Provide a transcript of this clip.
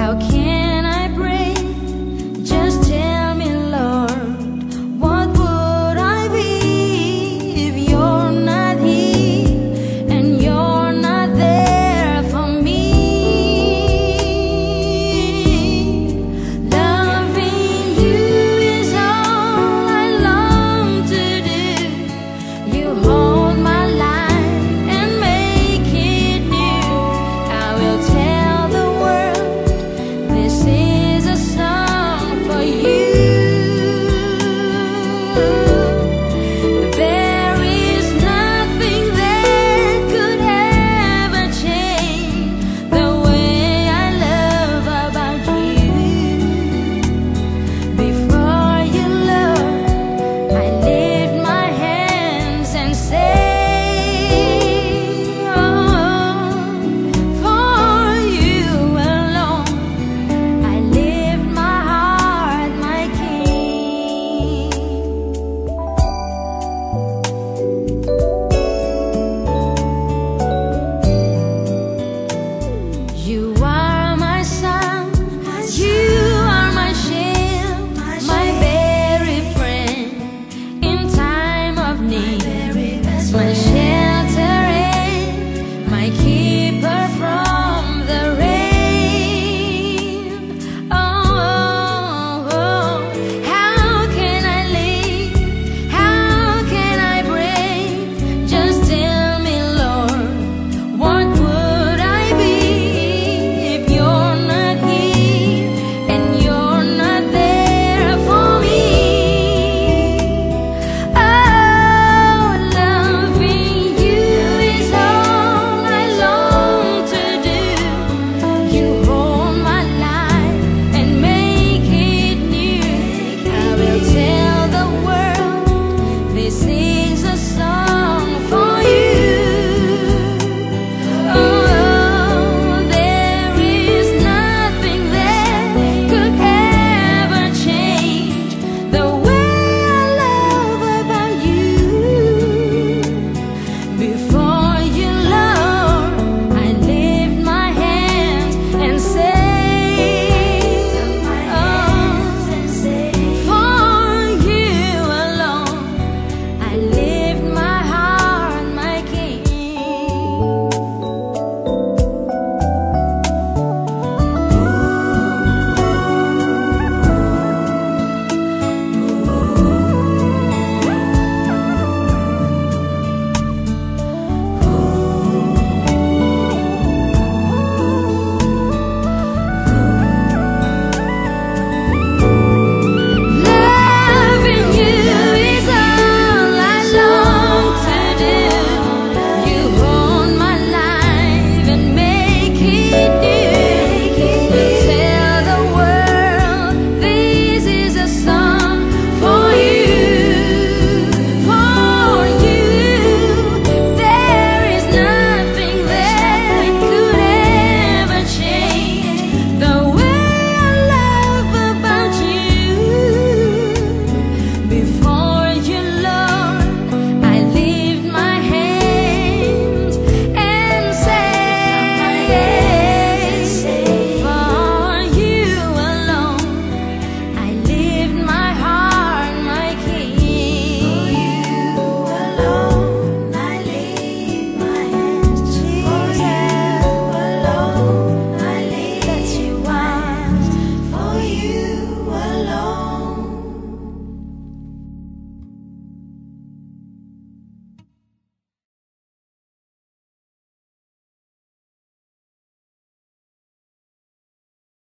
How cute.